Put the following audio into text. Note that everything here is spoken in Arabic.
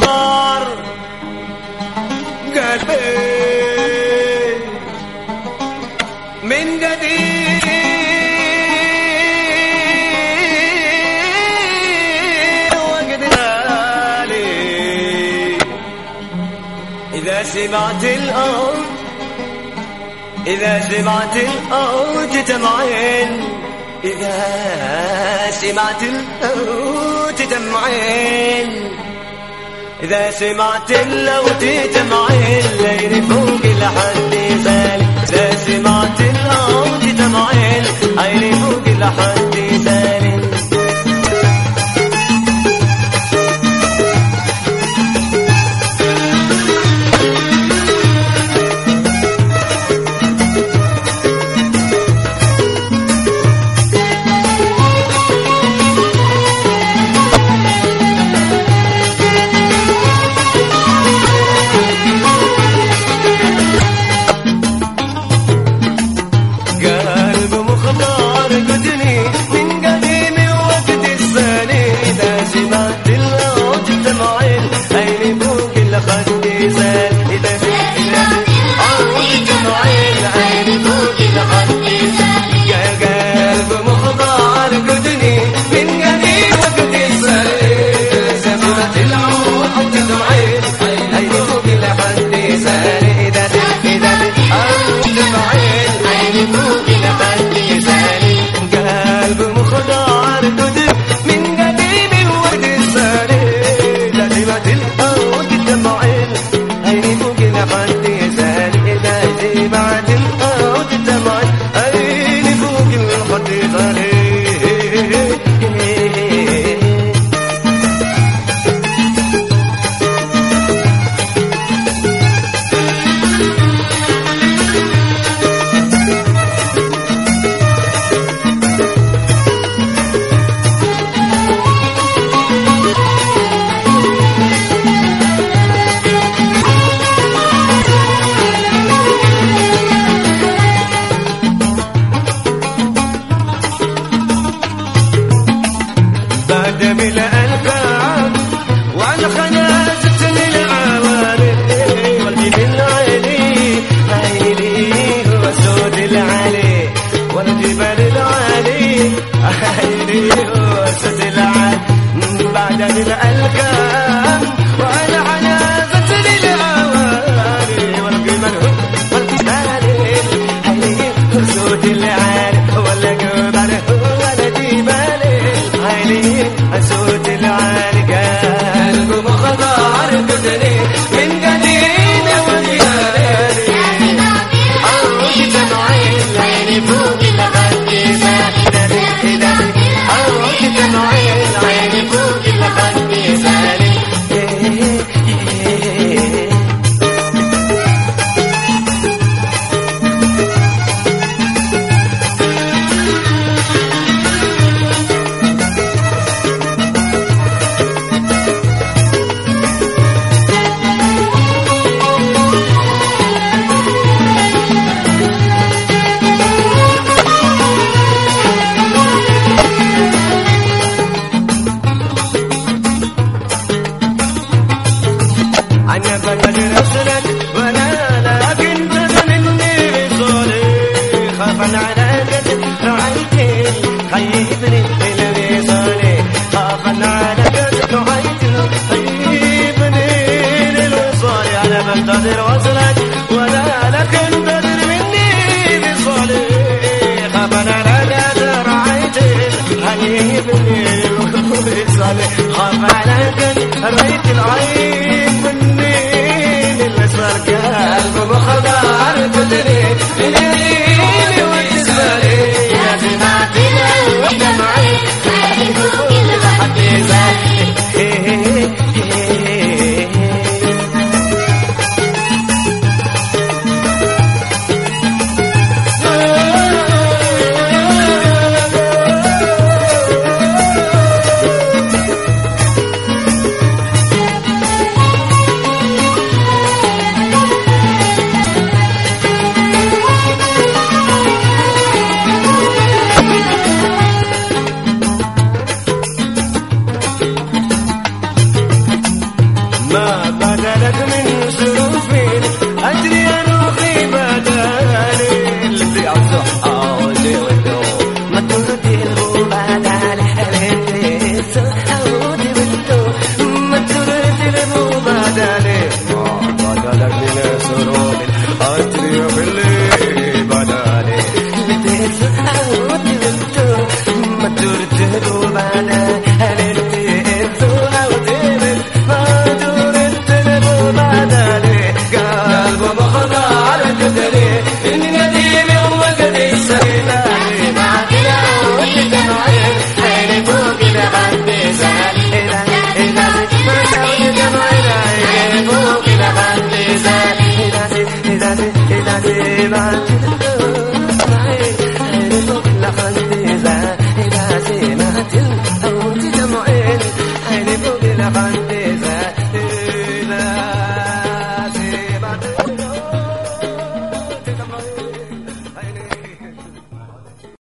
دمار قال إيه؟ من جديد وقد نالي إذا سمعت الأرض إذا سمعت الأرض تمعين. إذا سمعت الأوت دمعين إذا سمعت اللوتي تمعي الليل فوق لحد زالي. إذا سمعت اللوتي تمعي الليل فوق لحد زالي. من الألقاب وأنا فقد رسلت وأنا لكن مني صولي خافا على قد نعيتي خيبني اللي صولي خافا على قد نعيتي خيبني الوصول أنا بنتظر وصلك ولا لكن تدري مني بصولي خافا على قد نعيتي خيبني الوصول خاف على قد Nacional.